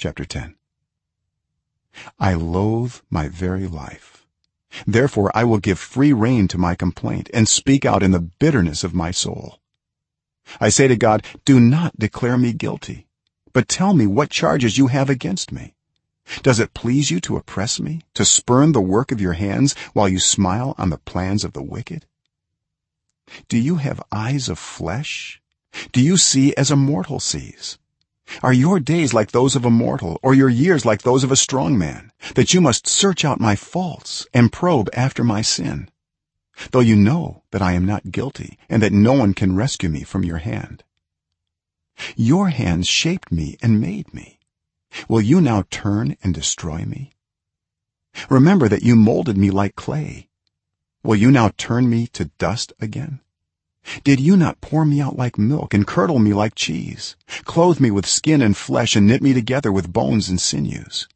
chapter 10 i loathe my very life. Therefore i will give free rein to my complaint and speak out in the bitterness of my soul. I say to god do not declare me guilty but tell me what charges you have against me. Does it please you to oppress me to spurn the work of your hands while you smile on the plans of the wicked? Do you have eyes of flesh? Do you see as a mortal sees are your days like those of a mortal or your years like those of a strong man that you must search out my faults and probe after my sin? Though you know that i am not guilty and that no one can rescue me from your hand. Your hands shaped me and made me. Will you now turn and destroy me? Remember that you molded me like clay. Will you now turn me to dust again did you not pour me out like milk and curdle me like cheese? Clothe me with skin and flesh and knit me together with bones and sinews.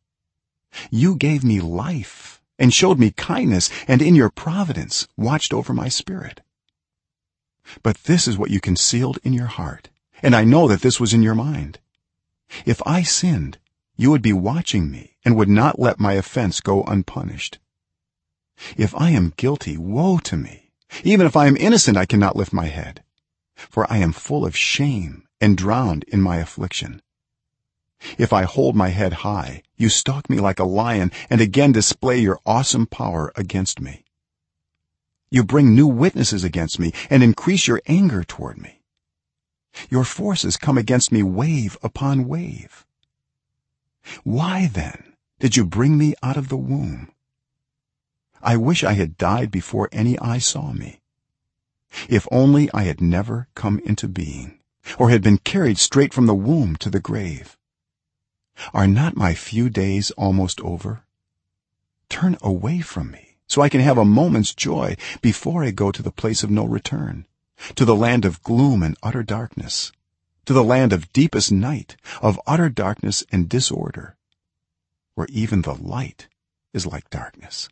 You gave me life and showed me kindness and in your providence watched over my spirit. But this is what you concealed in your heart and i know that this was in your mind. If i sinned you would be watching me and would not let my offense go unpunished. If i am guilty woe to me even if i am innocent i cannot lift my head for i am full of shame and drowned in my affliction. If i hold my head high you stalk me like a lion and again display your awesome power against me. You bring new witnesses against me and increase your anger toward me. Your forces come against me wave upon wave. Why then did you bring me out of the womb i wish i had died before any eye saw me. If only i had never come into being or had been carried straight from the womb to the grave. Are not my few days almost over? Turn away from me so i can have a moment's joy before i go to the place of no return to the land of gloom and utter darkness to the land of deepest night of utter darkness and disorder where even the light is like darkness